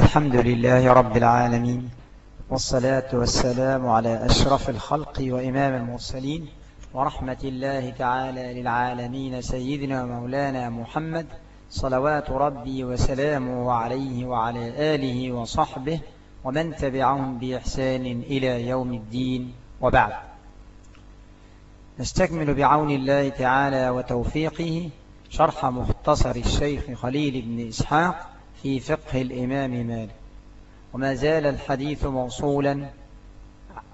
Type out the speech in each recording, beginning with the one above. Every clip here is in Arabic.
الحمد لله رب العالمين والصلاة والسلام على أشرف الخلق وإمام المرسلين ورحمة الله تعالى للعالمين سيدنا مولانا محمد صلوات ربي وسلامه عليه وعلى آله وصحبه ومن تبعهم بإحسان إلى يوم الدين. وبعد نستكمل بعون الله تعالى وتوفيقه شرح مختصر الشيخ خليل بن إسحاق في فقه الإمام مالك. وما زال الحديث موصولا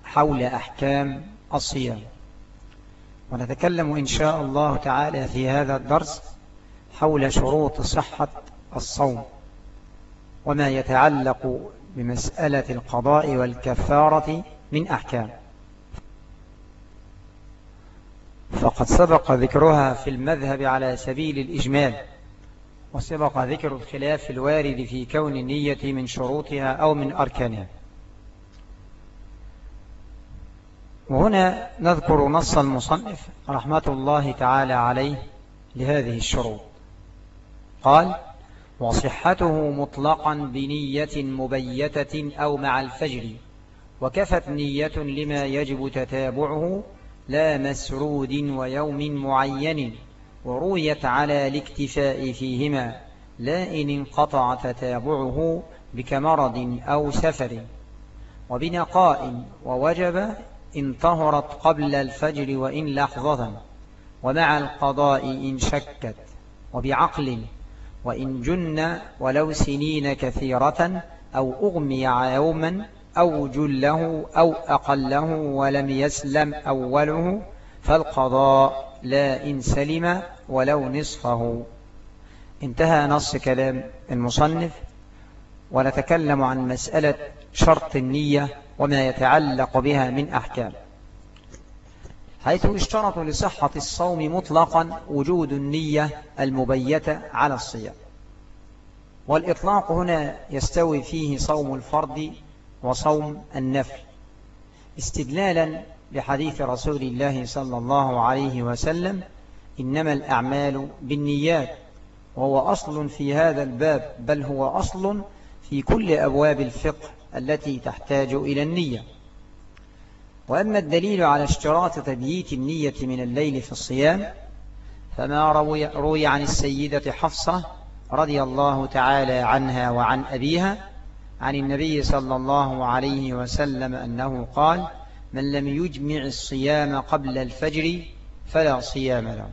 حول أحكام الصيام. ونتكلم إن شاء الله تعالى في هذا الدرس حول شروط صحة الصوم وما يتعلق بمسألة القضاء والكفارة من أحكام. فقد سبق ذكرها في المذهب على سبيل الإجمال. وسبق ذكر الخلاف الوارد في كون النية من شروطها أو من أركانها. وهنا نذكر نص المصنف رحمة الله تعالى عليه لهذه الشروط. قال وصحته مطلقا بنية مبيتة أو مع الفجر وكفت نية لما يجب تتابعه لا مسرود ويوم معين. ورويت على الاكتفاء فيهما لا إن انقطع تتابعه بكمرض أو سفر. وبنقاء ووجب إن طهرت قبل الفجر وإن لحظة ومع القضاء إن شكت. وبعقل وإن جن ولو سنين كثيرة أو أغمي يوما أو جله أو أقله ولم يسلم أوله فالقضاء لا إن سلم ولو نصفه. انتهى نص كلام المصنف. ونتكلم عن مسألة شرط النية وما يتعلق بها من أحكام. حيث اشترط لصحة الصوم مطلقا وجود النية المبيتة على الصيام. والإطلاق هنا يستوي فيه صوم الفرد وصوم النفل. استدلالا بحديث رسول الله صلى الله عليه وسلم إنما الأعمال بالنيات وهو أصل في هذا الباب بل هو أصل في كل أبواب الفقه التي تحتاج إلى النية. وأما الدليل على اشتراط تبييت النية من الليل في الصيام فما روي, روي عن السيدة حفصة رضي الله تعالى عنها وعن أبيها عن النبي صلى الله عليه وسلم أنه قال من لم يجمع الصيام قبل الفجر فلا صيام له.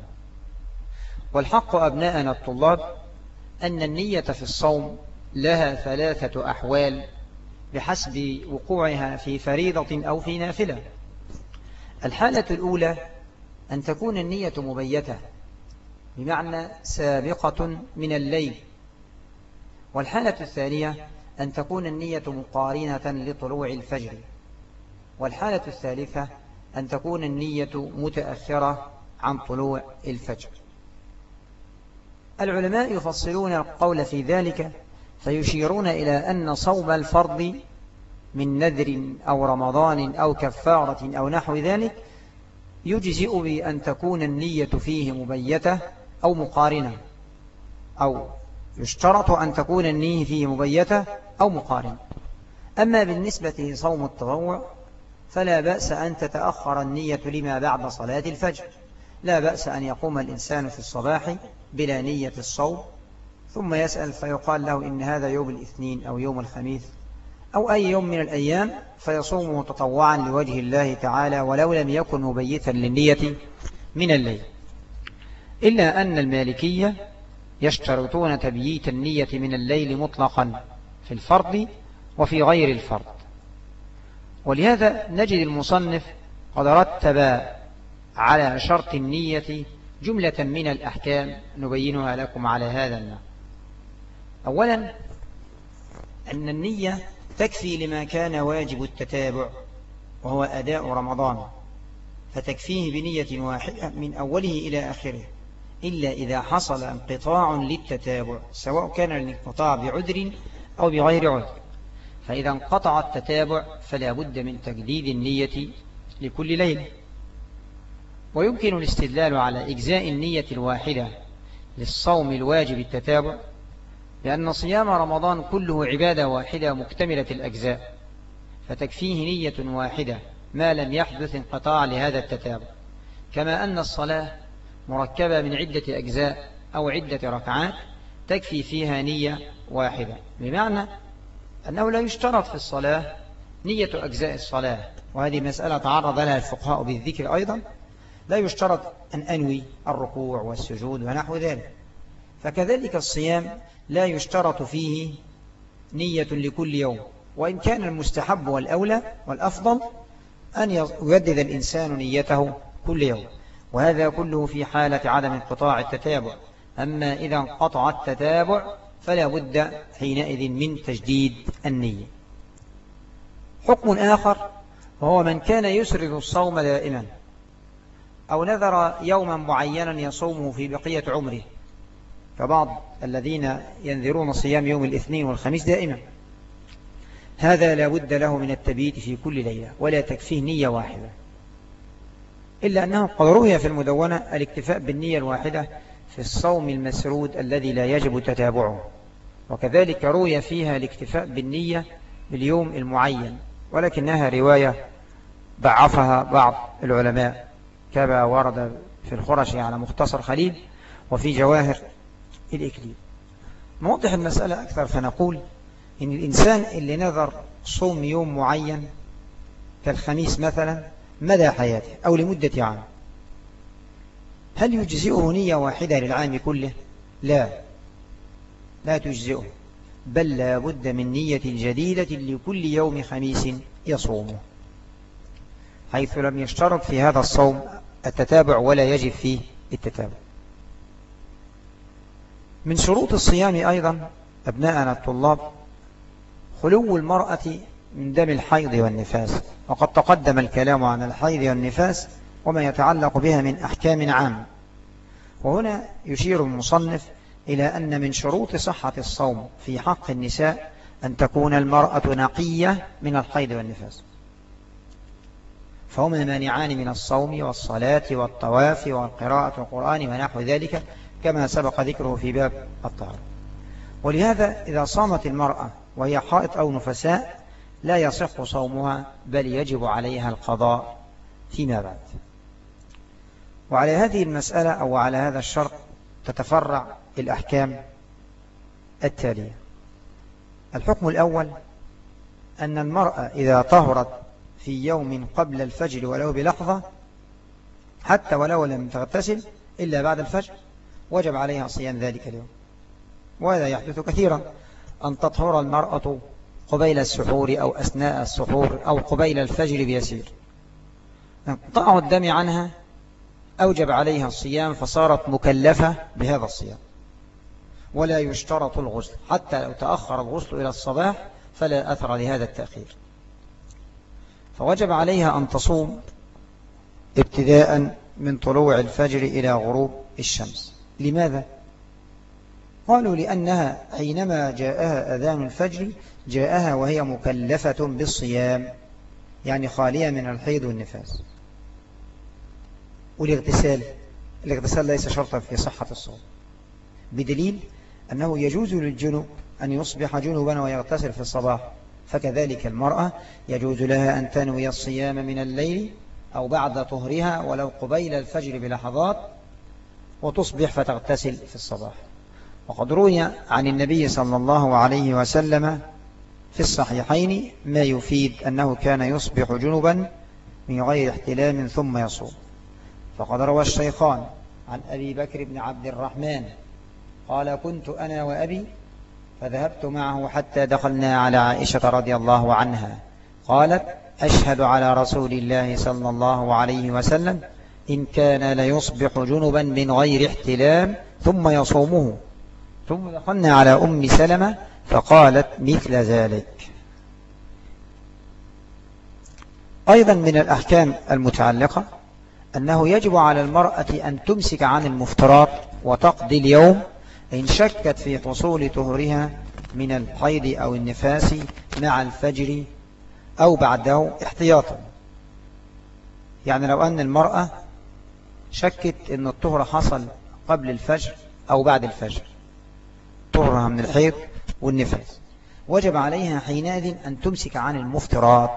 والحق أبناءنا الطلاب أن النية في الصوم لها ثلاثة أحوال بحسب وقوعها في فريضة أو في نافلة. الحالة الأولى أن تكون النية مبيتة بمعنى سابقة من الليل. والحالة الثانية أن تكون النية مقارنة لطلوع الفجر. والحالة الثالثة أن تكون النية متأخرة عن طلوع الفجر. العلماء يفصلون القول في ذلك فيشيرون إلى أن صوم الفرض من نذر أو رمضان أو كفارة أو نحو ذلك يجزئ بأن تكون النية فيه مبيتة أو مقارنة أو يشترط أن تكون النية فيه مبيتة أو مقارنة. أما بالنسبة لصوم التطوع فلا بأس أن تتأخر النية لما بعد صلاة الفجر. لا بأس أن يقوم الإنسان في الصباح بلا نية الصوم ثم يسأل فيقال له إن هذا يوم الاثنين أو يوم الخميس أو أي يوم من الأيام فيصومه تطوعا لوجه الله تعالى ولو لم يكن مبيتا للنية من الليل. إلا أن المالكية يشترطون تبييت النية من الليل مطلقا في الفرض وفي غير الفرض. ولهذا نجد المصنف قد رتب على شرط النية جملة من الأحكام نبينها لكم على هذا النحو أولا أن النية تكفي لما كان واجب التتابع وهو أداء رمضان فتكفيه بنية واحدة من أوله إلى آخره إلا إذا حصل انقطاع للتتابع سواء كان الانقطاع بعذر أو بغير عذر. فإذا انقطع التتابع فلا بد من تجديد النية لكل ليلة. ويمكن الاستدلال على إجزاء النية الواحدة للصوم الواجب التتابع لأن صيام رمضان كله عبادة واحدة مكتملة الأجزاء فتكفيه نية واحدة ما لم يحدث انقطاع لهذا التتابع. كما أن الصلاة مركبة من عدة أجزاء أو عدة ركعات تكفي فيها نية واحدة. بمعنى أنه لا يشترط في الصلاة نية أجزاء الصلاة وهذه مسألة تعرض لها الفقهاء بالذكر أيضا. لا يشترط أن أنوي الركوع والسجود ونحو ذلك. فكذلك الصيام لا يشترط فيه نية لكل يوم. وإن كان المستحب والأولى والأفضل أن يجدد الإنسان نيته كل يوم. وهذا كله في حالة عدم انقطاع التتابع. أما إذا انقطع التتابع فلا بد حينئذ من تجديد النية. حكم آخر وهو من كان يسرد الصوم دائما أو نذر يوما معينا يصومه في بقية عمره. كبعض الذين ينذرون صيام يوم الاثنين والخميس دائما. هذا لا بد له من التبيت في كل ليلة ولا تكفيه نية واحدة. إلا أنه قد روي في المدونة الاكتفاء بالنية الواحدة في الصوم المسرود الذي لا يجب تتابعه. وكذلك روي فيها الاكتفاء بالنية باليوم المعين ولكنها رواية ضعفها بعض العلماء كما ورد في الخرش على مختصر خليل وفي جواهر الإكليل. نوضح المسألة أكثر فنقول إن الإنسان اللي نذر صوم يوم معين كالخميس مثلا مدى حياته أو لمدة عام؟ هل يجزئه نية واحدة للعام كله؟ لا. لا تجزئه بل لا بد من نية جديدة لكل يوم خميس يصومه. حيث لم يشترط في هذا الصوم التتابع ولا يجب فيه التتابع. من شروط الصيام أيضا أبناءنا الطلاب خلو المرأة من دم الحيض والنفاس وقد تقدم الكلام عن الحيض والنفاس وما يتعلق بها من أحكام عام. وهنا يشير المصنف إلى أن من شروط صحة الصوم في حق النساء أن تكون المرأة نقية من الحيض والنفاس. فهما مانعان من الصوم والصلاة والطواف والقراءة القرآن ونحو ذلك كما سبق ذكره في باب الطهر ولهذا إذا صامت المرأة وهي حائط أو نفساء لا يصح صومها بل يجب عليها القضاء فيما بعد. وعلى هذه المسألة أو على هذا الشرط تتفرع الأحكام التالية. الحكم الأول أن المرأة إذا طهرت في يوم قبل الفجر ولو بلحظة حتى ولو لم تغتسل إلا بعد الفجر وجب عليها صيام ذلك اليوم. وهذا يحدث كثيرا أن تطهر المرأة قبيل السحور أو أثناء السحور أو قبيل الفجر بيسير. انقطاع الدم عنها أوجب عليها الصيام فصارت مكلفة بهذا الصيام. ولا يشترط الغسل. حتى لو تأخر الغسل إلى الصباح فلا أثر لهذا التأخير. فوجب عليها أن تصوم ابتداء من طلوع الفجر إلى غروب الشمس. لماذا؟ قالوا لأنها حينما جاءها أذان الفجر جاءها وهي مكلفة بالصيام يعني خالية من الحيض والنفاس. والاغتسال الاغتسال ليس شرطا في صحة الصوم. بدليل أنه يجوز للجنوب أن يصبح جنوبا ويغتسل في الصباح فكذلك المرأة يجوز لها أن تنوي الصيام من الليل أو بعد طهرها ولو قبيل الفجر بلحظات وتصبح فتغتسل في الصباح. وقد روي عن النبي صلى الله عليه وسلم في الصحيحين ما يفيد أنه كان يصبح جنبا من غير احتلام ثم يصوم. فقد روى الشيخان عن أبي بكر بن عبد الرحمن قال كنت أنا وأبي فذهبت معه حتى دخلنا على عائشة رضي الله عنها. قالت أشهد على رسول الله صلى الله عليه وسلم إن كان ليصبح جنبا من غير احتلام ثم يصومه. ثم دخلنا على أم سلمة فقالت مثل ذلك. أيضا من الأحكام المتعلقة أنه يجب على المرأة أن تمسك عن المفترات وتقضي اليوم إن شكت في حصول طهرها من الحيض أو النفاس مع الفجر أو بعده احتياطا. يعني لو أن المرأة شكت أن الطهر حصل قبل الفجر أو بعد الفجر طهرها من الحيض والنفاس. وجب عليها حينئذ أن تمسك عن المفترات.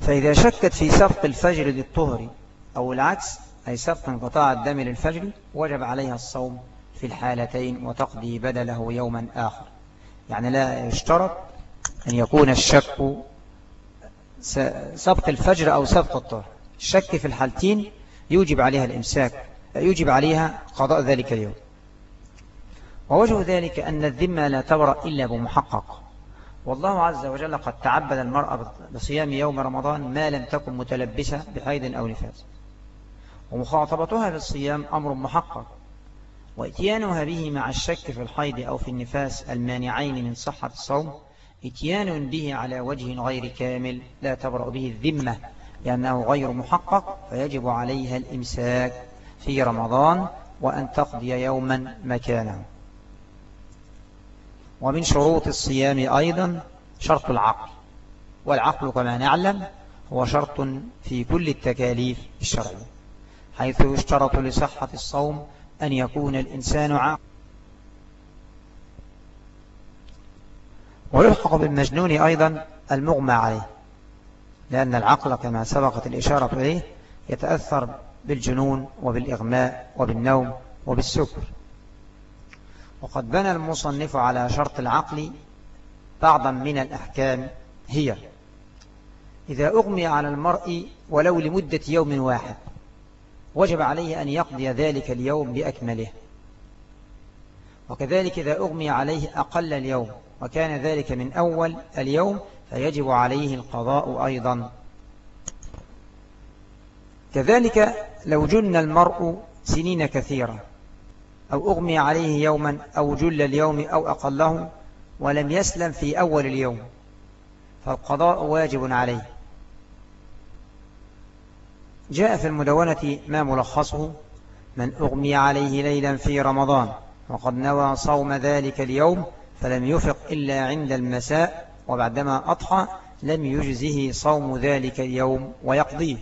فإذا شكت في سبق الفجر للطهر أو العكس أي سبق انقطاع الدم للفجر وجب عليها الصوم في الحالتين وتقضي بدله يوما آخر. يعني لا يشترط أن يكون الشك سبق الفجر أو سبق الطهر. الشك في الحالتين يوجب عليها الإمساك يوجب عليها قضاء ذلك اليوم. ووجه ذلك أن الذمة لا تبرأ إلا بمحقق. والله عز وجل قد تعبد المرأة بصيام يوم رمضان ما لم تكن متلبسة بحيض أو نفاس. ومخاطبتها بالصيام أمر محقق. وإتيانها به مع الشك في الحيض أو في النفاس المانعين من صحة الصوم إتيان به على وجه غير كامل لا تبرأ به الذمة لأنه غير محقق فيجب عليها الإمساك في رمضان وأن تقضي يوما مكانه. ومن شروط الصيام أيضا شرط العقل. والعقل كما نعلم هو شرط في كل التكاليف الشرعية. حيث يشترط لصحة الصوم أن يكون الإنسان عاقل ويلحق بالمجنون أيضا المغمى عليه لأن العقل كما سبقت الإشارة إليه يتأثر بالجنون وبالإغماء وبالنوم وبالسكر. وقد بنى المصنف على شرط العقل بعضا من الأحكام هي إذا أغمي على المرء ولو لمدة يوم واحد وجب عليه أن يقضي ذلك اليوم بأكمله. وكذلك إذا أغمي عليه أقل اليوم وكان ذلك من أول اليوم فيجب عليه القضاء أيضا. كذلك لو جن المرء سنين كثيرة أو أغمي عليه يوما أو جل اليوم أو أقله ولم يسلم في أول اليوم فالقضاء واجب عليه. جاء في المدونة ما ملخصه من أغمي عليه ليلا في رمضان وقد نوى صوم ذلك اليوم فلم يفق إلا عند المساء وبعدما أضحى لم يجزه صوم ذلك اليوم ويقضيه.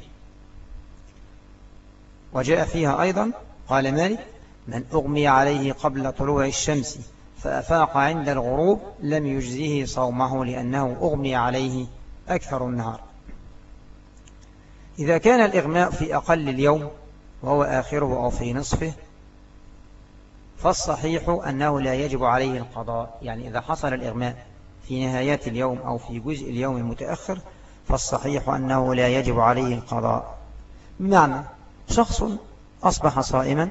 وجاء فيها أيضا قال مالك من أغمي عليه قبل طلوع الشمس فأفاق عند الغروب لم يجزه صومه لأنه أغمي عليه أكثر النهار. إذا كان الإغماء في أقل اليوم وهو آخره أو في نصفه فالصحيح أنه لا يجب عليه القضاء. يعني إذا حصل الإغماء في نهايات اليوم أو في جزء اليوم المتأخر فالصحيح أنه لا يجب عليه القضاء. بمعنى شخص أصبح صائما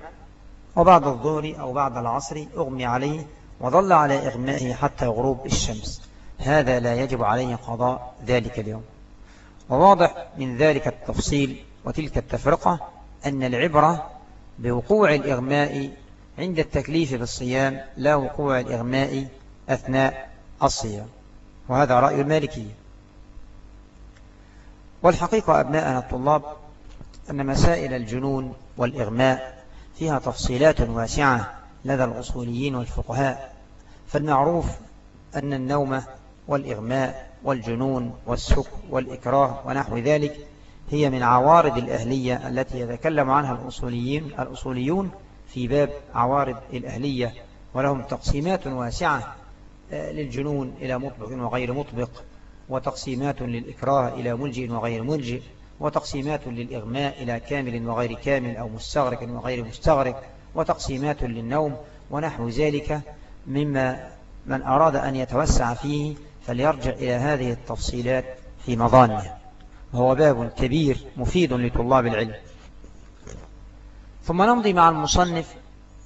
وبعد الظهر أو بعد العصر أغمي عليه وظل على إغمائه حتى غروب الشمس. هذا لا يجب عليه قضاء ذلك اليوم. وواضح من ذلك التفصيل وتلك التفرقة أن العبرة بوقوع الإغماء عند التكليف بالصيام لا وقوع الإغماء أثناء الصيام وهذا رأي المالكية. والحقيقة أبناءنا الطلاب أن مسائل الجنون والإغماء فيها تفصيلات واسعة لدى الأصوليين والفقهاء فالمعروف أن النوم والإغماء والجنون والسكر والإكراه ونحو ذلك هي من عوارض الأهلية التي يتكلم عنها الأصوليين الأصوليون في باب عوارض الأهلية ولهم تقسيمات واسعة آه، للجنون إلى مطبق وغير مطبق وتقسيمات للإكراه إلى ملجئ وغير ملجئ وتقسيمات للإغماء إلى كامل وغير كامل أو مستغرق وغير مستغرق وتقسيمات للنوم ونحو ذلك مما من أراد أن يتوسع فيه فليرجع إلى هذه التفصيلات في مظانها وهو باب كبير مفيد لطلاب العلم. ثم نمضي مع المصنف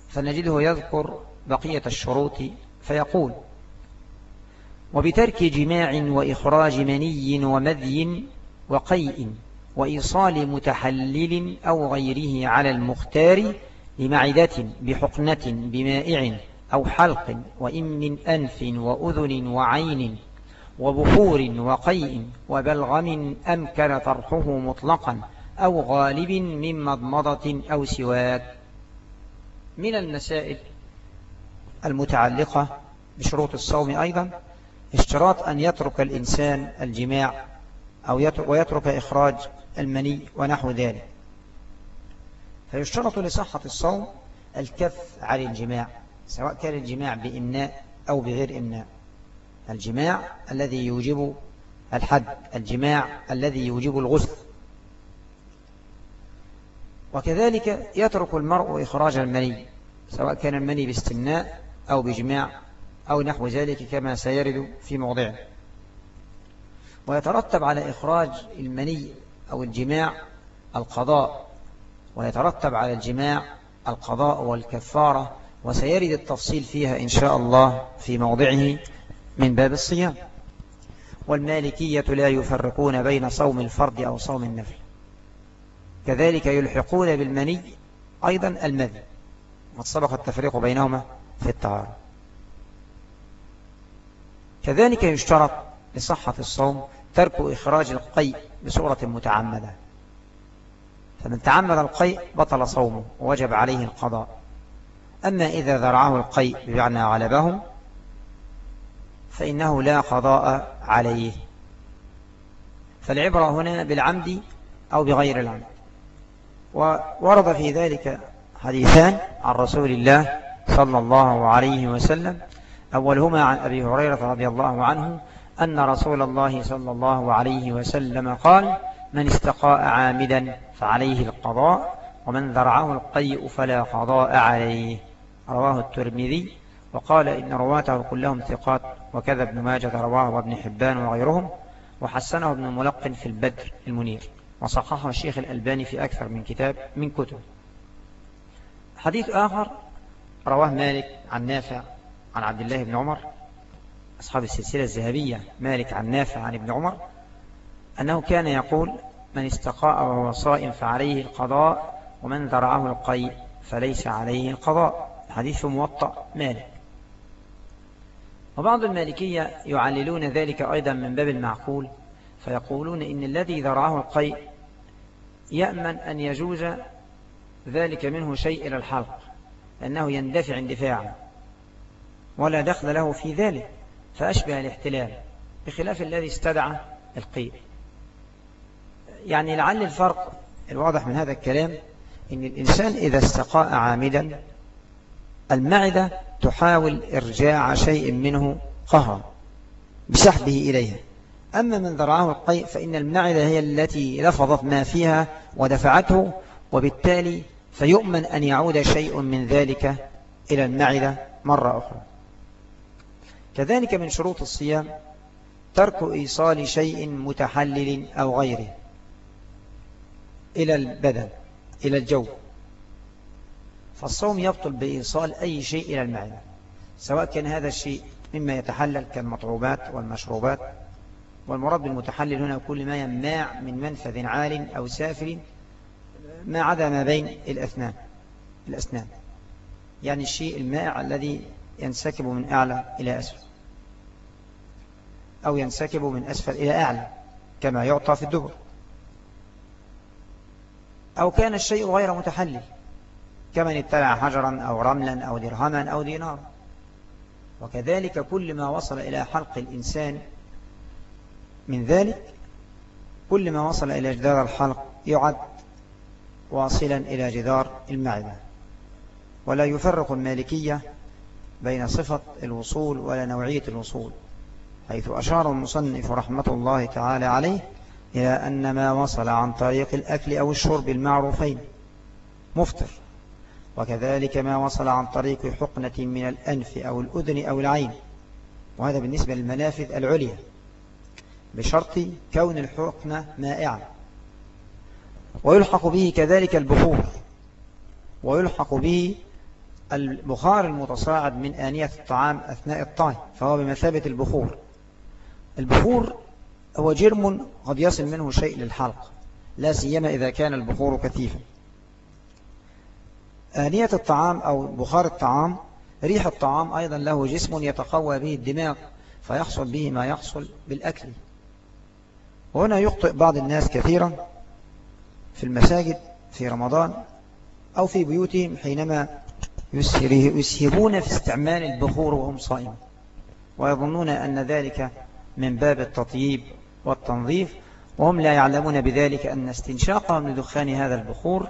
فنجده يذكر بقية الشروط فيقول وبترك جماع وإخراج مني ومذي وقيء وإيصال متحلل أو غيره على المختار لمعدة بحقنة بمائع أو حلق وإن من أنف وأذن وعين وبخور وقيء وبلغم أمكن طرحه مطلقا أو غالب من مضمضة أو سواك من المسائل المتعلقة بشروط الصوم أيضا اشتراط أن يترك الإنسان الجماع أو يترك ويترك إخراج المني ونحو ذلك. فيشترط لصحة الصوم الكف عن الجماع سواء كان الجماع بإمناء أو بغير إمناء الجماع الذي يوجب الحد الجماع الذي يوجب الغسل. وكذلك يترك المرء إخراج المني سواء كان المني باستمناء أو بجماع أو نحو ذلك كما سيرد في موضعه. ويترتب على إخراج المني أو الجماع القضاء ويترتب على الجماع القضاء والكفارة وسيرد التفصيل فيها إن شاء الله في موضعه. من باب الصيام. والمالكية لا يفرقون بين صوم الفرد أو صوم النفل. كذلك يلحقون بالمني أيضا المذي. قد سبق التفريق بينهما في التعارض كذلك يشترط لصحة الصوم ترك إخراج القيء بصورة متعمدة. فمن تعمد القيء بطل صومه ووجب عليه القضاء. أما إذا ذرعه القيء بمعنى غلبه فإنه لا قضاء عليه. فالعبرة هنا بالعمد أو بغير العمد. وورد في ذلك حديثان عن رسول الله صلى الله عليه وسلم. أولهما عن أبي هريرة رضي الله عنه أن رسول الله صلى الله عليه وسلم قال من استقاء عامدا فعليه القضاء ومن ذرعه القيء فلا قضاء عليه. رواه الترمذي وقال إن رواته كلهم ثقات وكذا ابن ماجة رواه وابن حبان وغيرهم وحسنه ابن ملقن في البدر المنير وصححه الشيخ الألباني في أكثر من كتاب من كتب. حديث آخر رواه مالك عن نافع عن عبد الله بن عمر أصحاب السلسلة الذهبية مالك عن نافع عن ابن عمر أنه كان يقول من استقاء وهو صائم فعليه القضاء ومن ذرعه القيء فليس عليه القضاء حديث موطأ مالك. وبعض المالكية يعللون ذلك أيضا من باب المعقول فيقولون إن الذي ذرعه القيء يأمن أن يجوز ذلك منه شيء إلى الحلق لأنه يندفع اندفاعا ولا دخل له في ذلك فأشبه الاحتلال بخلاف الذي استدعى القيء. يعني لعل الفرق الواضح من هذا الكلام إن الإنسان إذا استقاء عامدا المعدة تحاول إرجاع شيء منه قهرا بسحبه إليها. أما من ذرعه القيء فإن المعدة هي التي لفظت ما فيها ودفعته وبالتالي فيؤمن أن يعود شيء من ذلك إلى المعدة مرة أخرى. كذلك من شروط الصيام ترك إيصال شيء متحلل أو غيره إلى البدن إلى الجو. فالصوم يبطل بإيصال أي شيء إلى المعدة سواء كان هذا الشيء مما يتحلل كالمطعوبات والمشروبات. والمراد بالمتحلل هنا كل ما يمنع من منفذ عال أو سافل ما عدا ما بين الأثنان الأسنان. يعني الشيء المائع الذي ينسكب من أعلى إلى أسفل أو ينسكب من أسفل إلى أعلى كما يعطى في الدبر. أو كان الشيء غير متحلل كمن اتبع حجرا أو رملا أو درهما أو دينارا. وكذلك كل ما وصل إلى حلق الإنسان من ذلك كل ما وصل إلى جدار الحلق يعد واصلا إلى جدار المعدة. ولا يفرق المالكية بين صفة الوصول ولا نوعية الوصول حيث أشار المصنف رحمة الله تعالى عليه إلى أن ما وصل عن طريق الأكل أو الشرب المعروفين مفطر. وكذلك ما وصل عن طريق حقنة من الأنف أو الأذن أو العين. وهذا بالنسبة للمنافذ العليا. بشرط كون الحقنة مائعة ويلحق به كذلك البخور. ويلحق به البخار المتصاعد من آنية الطعام أثناء الطعام فهو بمثابة البخور. البخور هو جرم قد يصل منه شيء للحلق لا سيما إذا كان البخور كثيفا. آنية الطعام أو بخار الطعام ريح الطعام أيضا له جسم يتقوى به الدماغ فيحصل به ما يحصل بالأكل. وهنا يخطئ بعض الناس كثيرا في المساجد في رمضان أو في بيوتهم حينما يسهبون في استعمال البخور وهم صائمون. ويظنون أن ذلك من باب التطييب والتنظيف وهم لا يعلمون بذلك أن استنشاقهم لدخان هذا البخور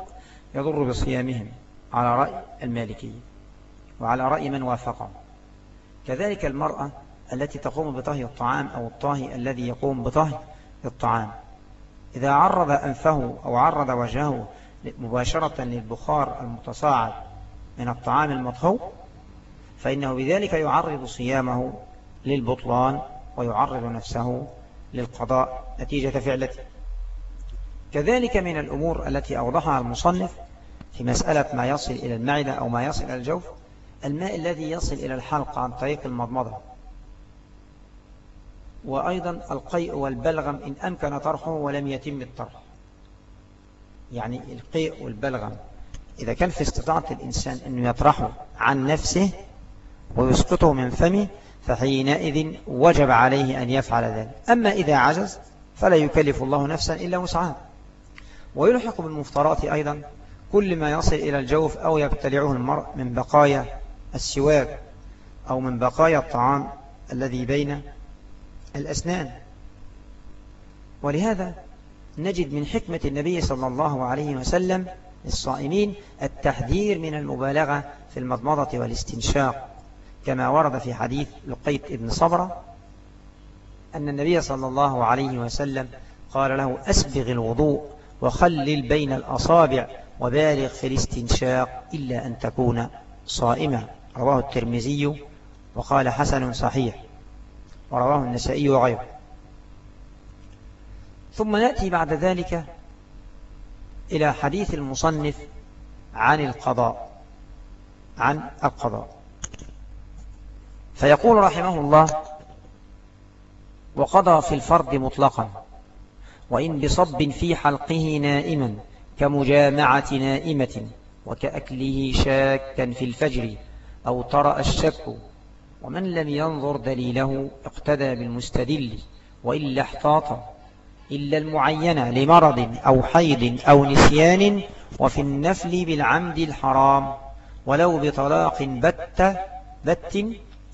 يضر بصيامهم. على رأي المالكية وعلى رأي من وافقه. كذلك المرأة التي تقوم بطهي الطعام أو الطاهي الذي يقوم بطهي الطعام. إذا عرض أنفه أو عرض وجهه مباشرة للبخار المتصاعد من الطعام المطهو فإنه بذلك يعرض صيامه للبطلان ويعرض نفسه للقضاء نتيجة فعلته. كذلك من الأمور التي أوضحها المصنف في مسألة ما يصل إلى المعدة أو ما يصل إلى الجوف الماء الذي يصل إلى الحلق عن طريق المضمضة. وأيضا القيء والبلغم إن أمكن طرحه ولم يتم الطرح. يعني القيء والبلغم. إذا كان في استطاعة الإنسان أنه يطرحه عن نفسه ويسقطه من فمه فحينئذ وجب عليه أن يفعل ذلك. أما إذا عجز فلا يكلف الله نفسا إلا وسعها. ويلحق بالمفطرات أيضا كل ما يصل إلى الجوف أو يبتلعه المرء من بقايا السواك أو من بقايا الطعام الذي بين الأسنان. ولهذا نجد من حكمة النبي صلى الله عليه وسلم للصائمين التحذير من المبالغة في المضمضة والاستنشاق كما ورد في حديث لقيت ابن صبرة أن النبي صلى الله عليه وسلم قال له أسبغ الوضوء وخلل بين الأصابع وبالغ في الاستنشاق إلا أن تكون صائما رواه الترمذي وقال حسن صحيح. ورواه النسائي وغيره. ثم نأتي بعد ذلك إلى حديث المصنف عن القضاء. عن القضاء. فيقول رحمه الله وقضى في الفرد مطلقا وإن بصب في حلقه نائما. كمجامعة نائمة وكأكله شاكا في الفجر أو طرأ الشك ومن لم ينظر دليله اقتدى بالمستدل وإلا احتاط إلا المعينة لمرض أو حيض أو نسيان وفي النفل بالعمد الحرام ولو بطلاق بت بت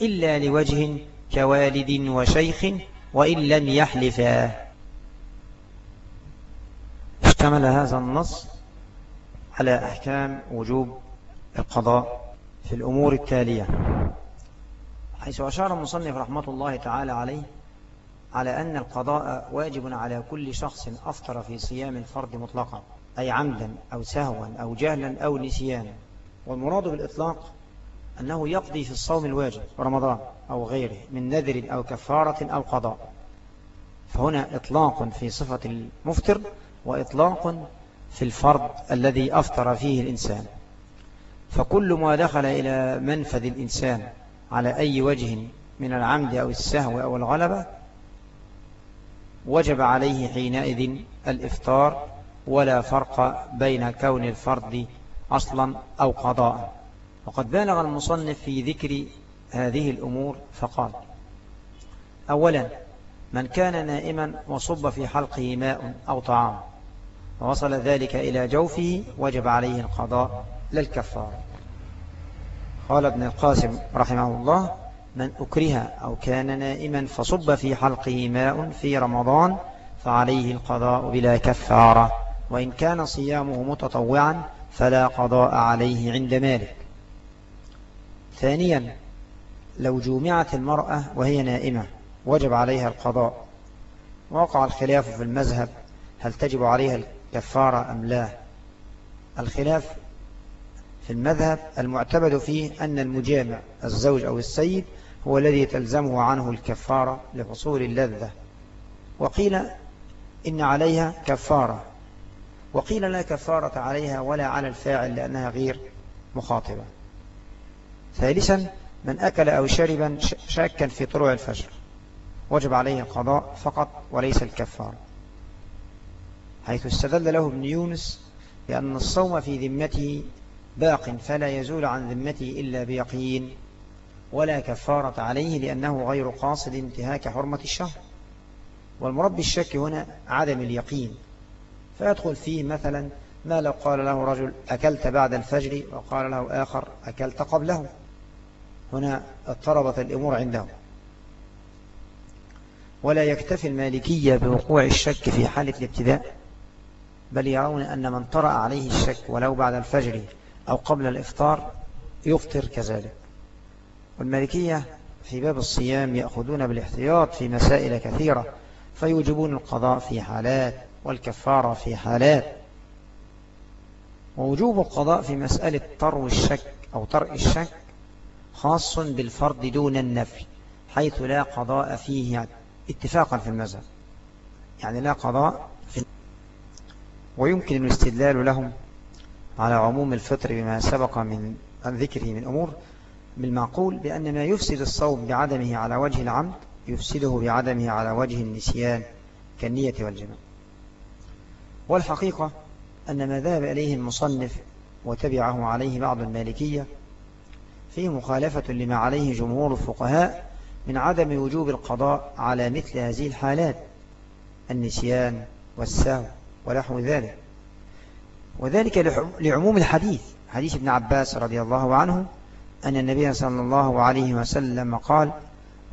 إلا لوجه كوالد وشيخ وإن لم يحلفا اشتمل هذا النص على أحكام وجوب القضاء في الأمور التالية. حيث أشار المصنف رحمة الله تعالى عليه على أن القضاء واجب على كل شخص أفطر في صيام الفرد مطلقا أي عمدا أو سهوا أو جهلا أو نسيانا. والمراد بالإطلاق أنه يقضي في الصوم الواجب رمضان أو غيره من نذر أو كفارة أو قضاء فهنا إطلاق في صفة المفتر وإطلاق في الفرض الذي أفطر فيه الإنسان. فكل ما دخل إلى منفذ الإنسان على أي وجه من العمد أو السهو أو الغلبة وجب عليه حينئذ الإفطار ولا فرق بين كون الفرد أصلا أو قضاء. وقد بالغ المصنف في ذكر هذه الأمور فقال أولا من كان نائما وصب في حلقه ماء أو طعام ووصل ذلك إلى جوفه وجب عليه القضاء للكفارة. قال ابن القاسم رحمه الله من أكره أو كان نائما فصب في حلقه ماء في رمضان فعليه القضاء بلا كفارة وإن كان صيامه متطوعا فلا قضاء عليه عند مالك. ثانيا لو جومعت المرأة وهي نائمة وجب عليها القضاء وقع الخلاف في المذهب هل تجب عليها الكفارة أم لا. الخلاف في المذهب المعتبد فيه أن المجامع الزوج أو السيد هو الذي تلزمه عنه الكفارة لحصول اللذة. وقيل إن عليها كفارة. وقيل لا كفارة عليها ولا على الفاعل لأنها غير مخاطبة. ثالثا من أكل أو شربا شاكا في طلوع الفجر. وجب عليه القضاء فقط وليس الكفار حيث استدل له ابن يونس بأن الصوم في ذمته باق فلا يزول عن ذمته إلا بيقين ولا كفارة عليه لأنه غير قاصد انتهاك حرمة الشهر. والمرب بالشك هنا عدم اليقين فيدخل فيه مثلا ما لو قال له رجل أكلت بعد الفجر وقال له آخر أكلت قبله. هنا اضطربت الأمور عندهم. ولا يكتفي المالكية بوقوع الشك في حالة الابتداء. بل يرون أن من طرأ عليه الشك ولو بعد الفجر أو قبل الإفطار يفطر كذلك. والمالكية في باب الصيام يأخذون بالاحتياط في مسائل كثيرة فيوجبون القضاء في حالات والكفارة في حالات. ووجوب القضاء في مسألة طرو الشك أو طرء الشك خاص بالفرد دون النفي حيث لا قضاء فيه اتفاقا في المذهب. يعني لا قضاء ويمكن الاستدلال لهم على عموم الفطر بما سبق من ذكره من أمور بالمعقول بأن ما يفسد الصوم بعدمه على وجه العمد يفسده بعدمه على وجه النسيان كالنية والجمع والحقيقة أن ما ذهب إليه المصنف وتبعه عليه بعض المالكية فيه مخالفة لما عليه جمهور الفقهاء من عدم وجوب القضاء على مثل هذه الحالات النسيان والسهو. ونحو ذلك. وذلك لعموم الحديث. حديث ابن عباس رضي الله عنه أن النبي صلى الله عليه وسلم قال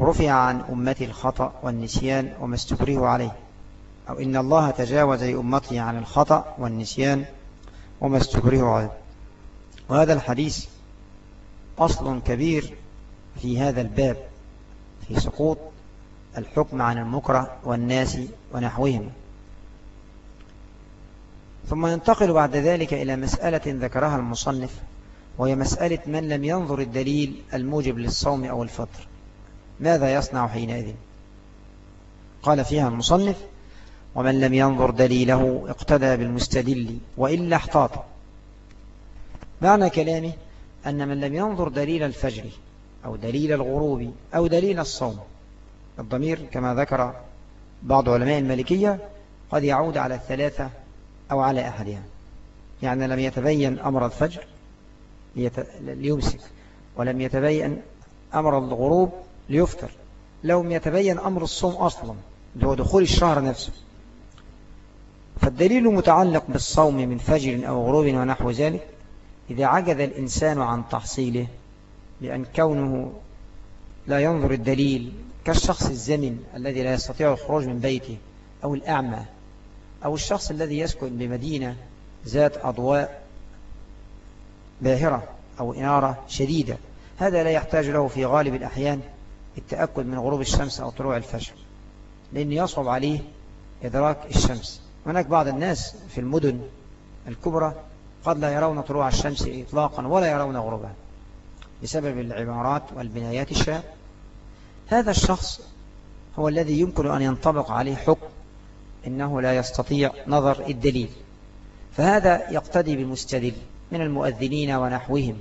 رفع عن أمتي الخطأ والنسيان وما استكره عليه أو إن الله تجاوز لأمتي عن الخطأ والنسيان وما استكره عليه. وهذا الحديث أصل كبير في هذا الباب في سقوط الحكم عن المكره والناس ونحوهم. ثم ينتقل بعد ذلك إلى مسألة ذكرها المصنف وهي مسألة من لم ينظر الدليل الموجب للصوم أو الفطر. ماذا يصنع حينئذ؟ قال فيها المصنف ومن لم ينظر دليله اقتدى بالمستدل وإلا احتاط. معنى كلامه أن من لم ينظر دليل الفجر أو دليل الغروب أو دليل الصوم. الضمير كما ذكر بعض علماء المالكية قد يعود على الثلاثة أو على أحدها يعني. لم يتبين أمر الفجر ليمسك ولم يتبين أمر الغروب ليفطر. لو يتبين أمر الصوم أصلا اللي هو دخول الشهر نفسه. فالدليل متعلق بالصوم من فجر أو غروب ونحو ذلك إذا عجز الإنسان عن تحصيله لأن كونه لا ينظر الدليل كالشخص الزمن الذي لا يستطيع الخروج من بيته أو الأعمى أو الشخص الذي يسكن بمدينة ذات أضواء باهرة أو إنارة شديدة هذا لا يحتاج له في غالب الأحيان التأكد من غروب الشمس أو طلوع الفجر لأن يصعب عليه إدراك الشمس. هناك بعض الناس في المدن الكبرى قد لا يرون طلوع الشمس إطلاقا ولا يرون غروبها بسبب العمارات والبنايات الشاب هذا الشخص هو الذي يمكن أن ينطبق عليه حكم إنه لا يستطيع نظر الدليل. فهذا يقتدي بالمستدل من المؤذنين ونحوهم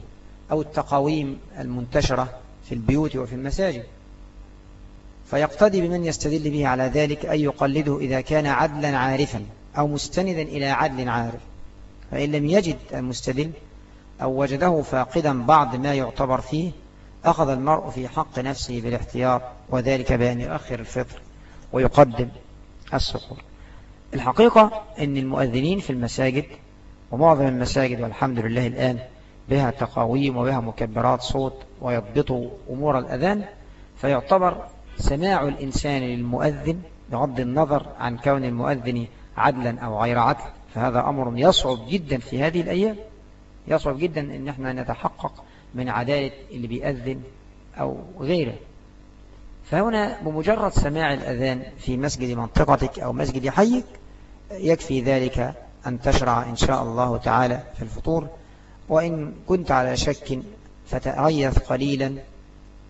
أو التقاويم المنتشرة في البيوت وفي المساجد. فيقتدي بمن يستدل به على ذلك أن يقلده إذا كان عدلا عارفا أو مستندا إلى عدل عارف. فإن لم يجد المستدل أو وجده فاقدا بعض ما يعتبر فيه أخذ المرء في حق نفسه بالاحتياط وذلك بأن يؤخر الفطر ويقدم السحور. الحقيقة أن المؤذنين في المساجد ومعظم المساجد والحمد لله الآن بها تقاويم وبها مكبرات صوت ويضبطوا أمور الأذان فيعتبر سماع الإنسان للمؤذن بغض النظر عن كون المؤذن عدلا أو غير عدل. فهذا أمر يصعب جدا في هذه الأيام. يصعب جدا أن إحنا نتحقق من عدالة اللي بيأذن أو غيره. فهنا بمجرد سماع الأذان في مسجد منطقتك أو مسجد حيك يكفي ذلك أن تشرع إن شاء الله تعالى في الفطور. وإن كنت على شك فتأريث قليلا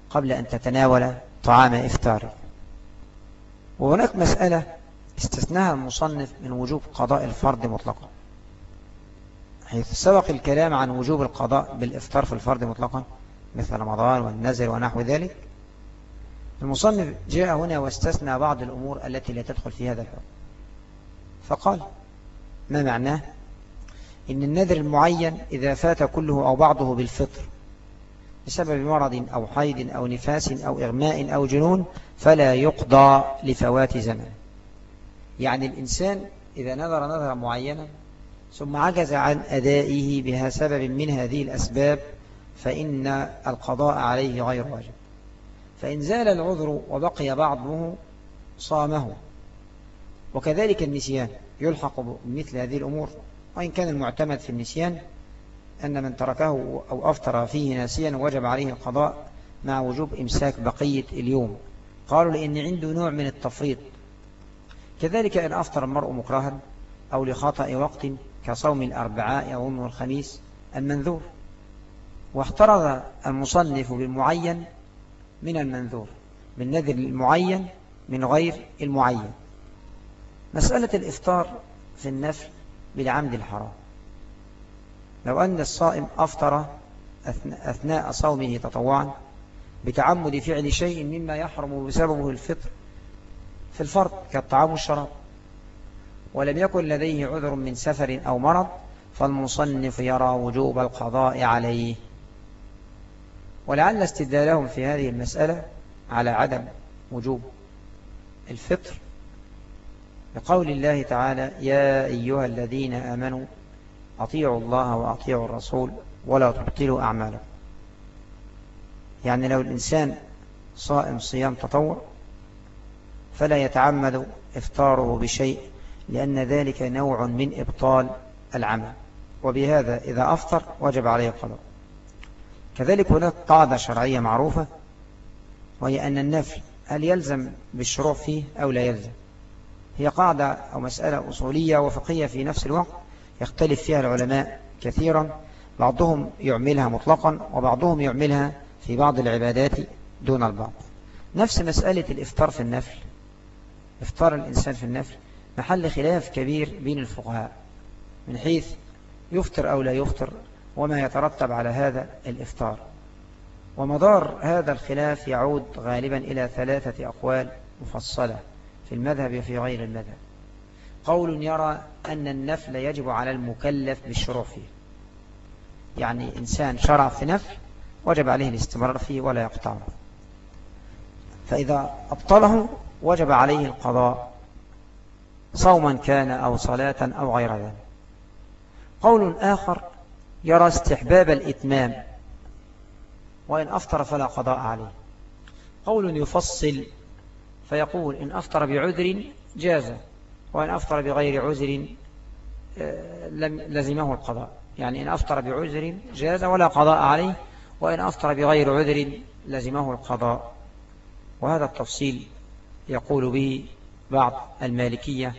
قبل أن تتناول طعام إفطار وهناك مسألة استثناها المصنف من وجوب قضاء الفرض مطلقا. حيث سبق الكلام عن وجوب القضاء بالإفطار في الفرض مطلقا مثل رمضان والنزل ونحو ذلك. المصنف جاء هنا واستثنى بعض الأمور التي لا تدخل في هذا الحكم. فقال ما معناه؟ إن النذر المعين إذا فات كله أو بعضه بالفطر بسبب مرض أو حيد أو نفاس أو إغماء أو جنون فلا يقضى لفوات زمن. يعني الإنسان إذا نذر نذر معينا ثم عجز عن أدائه بها سبب من هذه الأسباب فإن القضاء عليه غير واجب. فإن زال العذر وبقي بعضه صامه. وكذلك النسيان يلحق بمثل هذه الأمور. وإن كان المعتمد في النسيان أن من تركه أو أفطر فيه ناسيا وجب عليه القضاء مع وجوب إمساك بقية اليوم. قالوا لأن عنده نوع من التفريط. كذلك إن أفطر المرء مكرها أو لخطأ وقت كصوم الأربعاء أو الخميس المنذور. واحترز المصنف بالمعين من المنذور بالنذر المعين من غير المعين. مسألة الإفطار في النفل بالعمد الحرام. لو أن الصائم أفطر أثناء صومه تطوعا بتعمد فعل شيء مما يحرم بسببه الفطر في الفرض كالطعام والشراب ولم يكن لديه عذر من سفر أو مرض فالمصنف يرى وجوب القضاء عليه. ولعل استدلالهم في هذه المسألة على عدم وجوب الفطر بقول الله تعالى يا أيها الذين آمنوا أطيعوا الله وأطيعوا الرسول ولا تبطلوا أعمالكم. يعني لو الإنسان صائم صيام تطوع فلا يتعمد إفطاره بشيء لأن ذلك نوع من إبطال العمل. وبهذا إذا أفطر وجب عليه القضاء كذلك هناك قاعدة شرعية معروفة وهي أن النفل هل يلزم بالشروع فيه أو لا يلزم؟ هي قاعدة أو مسألة أصولية وفقية في نفس الوقت يختلف فيها العلماء كثيرا بعضهم يعملها مطلقا وبعضهم يعملها في بعض العبادات دون البعض. نفس مسألة الإفطار في النفل إفطار الإنسان في النفل. محل خلاف كبير بين الفقهاء من حيث يفطر أو لا يفطر وما يترتب على هذا الإفطار. ومدار هذا الخلاف يعود غالبا إلى ثلاثة أقوال مفصلة. في المذهب وفي غير المذهب. قول يرى أن النفل يجب على المكلف بالشروع فيه. يعني إنسان شرع في نفل وجب عليه الاستمرار فيه ولا يقطعه فإذا أبطله وجب عليه القضاء صوما كان أو صلاة أو غير ذلك. قول آخر يرى استحباب الإتمام وإن أفطر فلا قضاء عليه. قول يفصل فيقول إن أفطر بعذر جاز وإن أفطر بغير عذر آه، لزمه القضاء. يعني إن أفطر بعذر جاز ولا قضاء عليه وإن أفطر بغير عذر لزمه القضاء. وهذا التفصيل يقول به بعض المالكية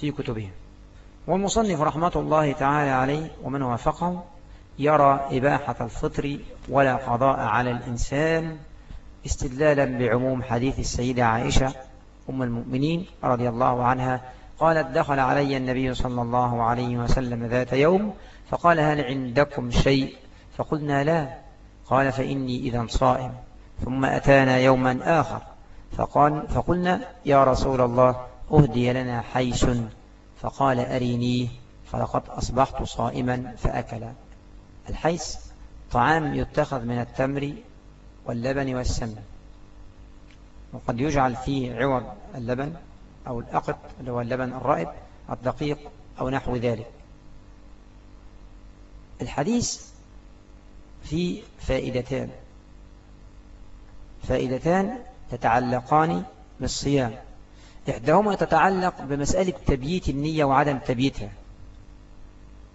في كتبهم. والمصنف رحمة الله تعالى عليه ومن وافقه يرى إباحة الفطر ولا قضاء على الإنسان استدلالا بعموم حديث السيدة عائشة أم المؤمنين رضي الله عنها قالت دخل علي النبي صلى الله عليه وسلم ذات يوم فقال هل عندكم شيء؟ فقلنا لا. قال فإني إذا صائم. ثم أتانا يوما آخر. فقال فقلنا يا رسول الله أهدي لنا حيس فقال أرينيه فلقد أصبحت صائما فأكل الحيس طعام يتخذ من التمر واللبن والسمن. وقد يجعل فيه عوض اللبن أو الأقط اللي هو اللبن الرائب الدقيق أو نحو ذلك. الحديث فيه فائدتان. فائدتان تتعلقان بالصيام. إحداهما تتعلق بمسألة تبييت النية وعدم تبييتها.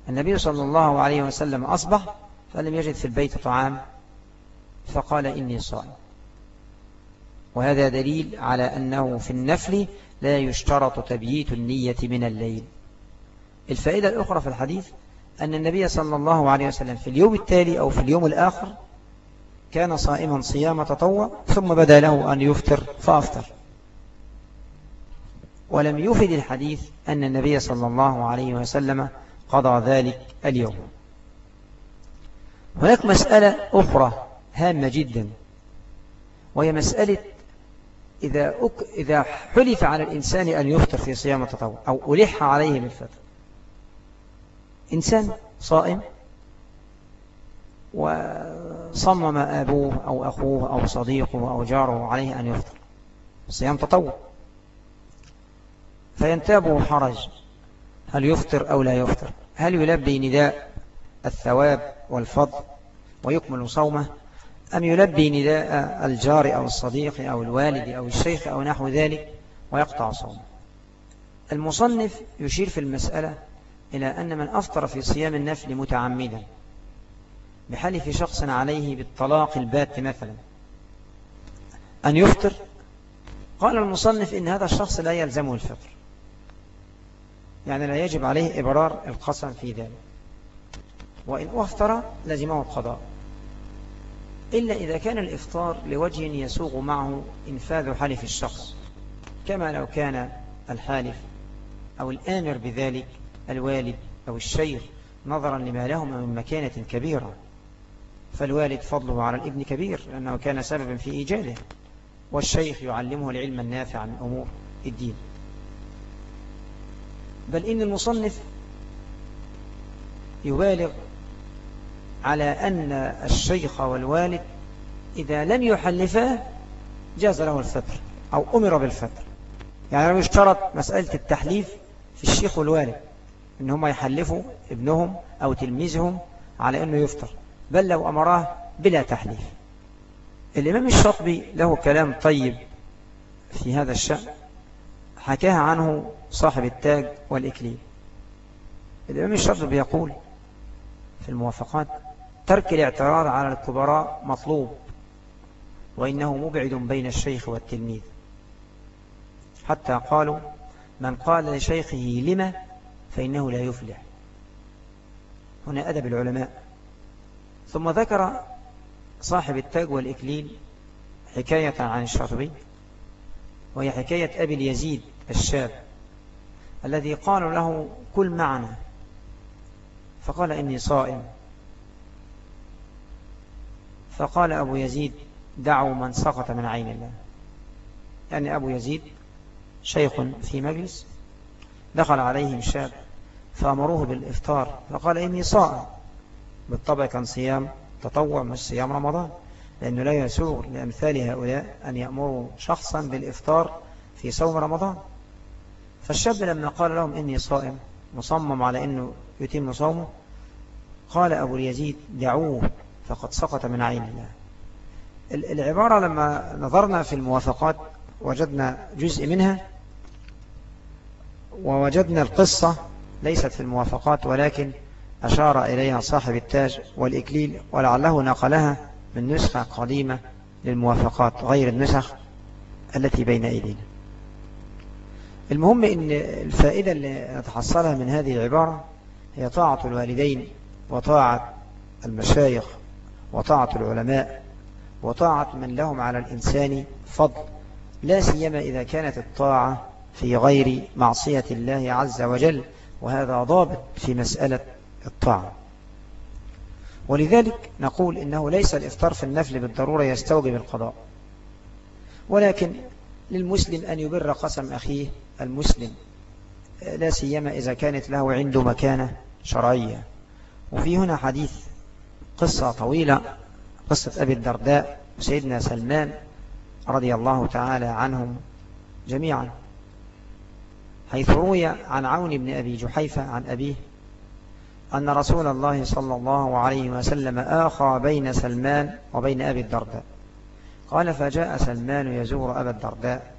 النبي صلى الله عليه وسلم أصبح فلم يجد في البيت طعام فقال إني صائم. وهذا دليل على أنه في النفل لا يشترط تبييت النية من الليل. الفائدة الأخرى في الحديث أن النبي صلى الله عليه وسلم في اليوم التالي أو في اليوم الآخر كان صائما صيام تطوع ثم بدا له أن يفطر فأفطر. ولم يفد الحديث أن النبي صلى الله عليه وسلم قضى ذلك اليوم. هناك مسألة أخرى هامة جدا. وهي مسألة إذا, أك... إذا حلف على الإنسان أن يفطر في صيام التطوع أو ألح عليه بالفطر. إنسان صائم وصمم أبوه أو أخوه أو صديقه أو جاره عليه أن يفطر صيام تطوع فينتابه حرج هل يفطر أو لا يفطر. هل يلبي نداء الثواب والفضل ويكمل صومه أم يلبي نداء الجار أو الصديق أو الوالد أو الشيخ أو نحو ذلك ويقطع صومه. المصنف يشير في المسألة إلى أن من أفطر في صيام النفل متعمدا بحلف شخص عليه بالطلاق البات مثلا أن يفطر قال المصنف إن هذا الشخص لا يلزمه الفطر. يعني لا يجب عليه إبرار القسم في ذلك. وإن أفطر لزمه القضاء. إلا إذا كان الإفطار لوجه يسوغ معه إنفاذ حلف الشخص كما لو كان الحالف أو الآمر بذلك الوالد أو الشيخ نظرا لما لهما من مكانة كبيرة. فالوالد فضله على الابن كبير لأنه كان سببا في إيجاده والشيخ يعلمه العلم النافع من أمور الدين. بل إن المصنف يبالغ على أن الشيخ والوالد إذا لم يحلفا جاز له الفطر أو أمر بالفطر. يعني لم يشترط مسألة التحليف في الشيخ والوالد إن هم يحلفوا ابنهم أو تلميذهم على أنه يفطر بل لو أمراه بلا تحليف. الإمام الشاطبي له كلام طيب في هذا الشأن حكاها عنه صاحب التاج والإكليل. الإمام الشاطبي يقول في الموافقات ترك الاعتراض على الكبراء مطلوب وإنه مبعد بين الشيخ والتلميذ. حتى قالوا من قال لشيخه لما فإنه لا يفلح. هنا أدب العلماء. ثم ذكر صاحب التاج والإكليل حكاية عن الشاطبي وهي حكاية أبي اليزيد الشاب الذي قالوا له كل معنا. فقال إني صائم. فقال أبو يزيد دعوا من سقط من عين الله. يعني أبو يزيد شيخ في مجلس دخل عليهم شاب فأمروه بالإفطار فقال إني صائم. بالطبع كان صيام تطوع مش صيام رمضان لأنه لا يسوغ لأمثال هؤلاء أن يأمروا شخصا بالإفطار في صوم رمضان. فالشاب لما قال لهم إني صائم مصمم على أنه يتم صومه قال أبو اليزيد دعوه. فقد سقط من عين الله. العبارة لما نظرنا في الموافقات وجدنا جزء منها ووجدنا القصة ليست في الموافقات ولكن أشار إليها صاحب التاج والإكليل ولعله نقلها من نسخة قديمة للموافقات غير النسخ التي بين أيدينا. المهم أن الفائدة اللي نتحصلها من هذه العبارة هي طاعة الوالدين وطاعة المشايخ وطاعة العلماء وطاعة من لهم على الإنسان فضل لا سيما إذا كانت الطاعة في غير معصية الله عز وجل وهذا ضابط في مسألة الطاعة. ولذلك نقول إنه ليس الإفطار في النفل بالضرورة يستوجب القضاء ولكن للمسلم أن يبر قسم أخيه المسلم لا سيما إذا كانت له عنده مكانة شرعية. وفي هنا حديث قصة طويلة قصة أبي الدرداء وسيدنا سلمان رضي الله تعالى عنهم جميعا. حيث روي عن عون بن أبي جحيفة عن أبيه أن رسول الله صلى الله عليه وسلم آخى بين سلمان وبين أبي الدرداء. قال فجاء سلمان يزور أبا الدرداء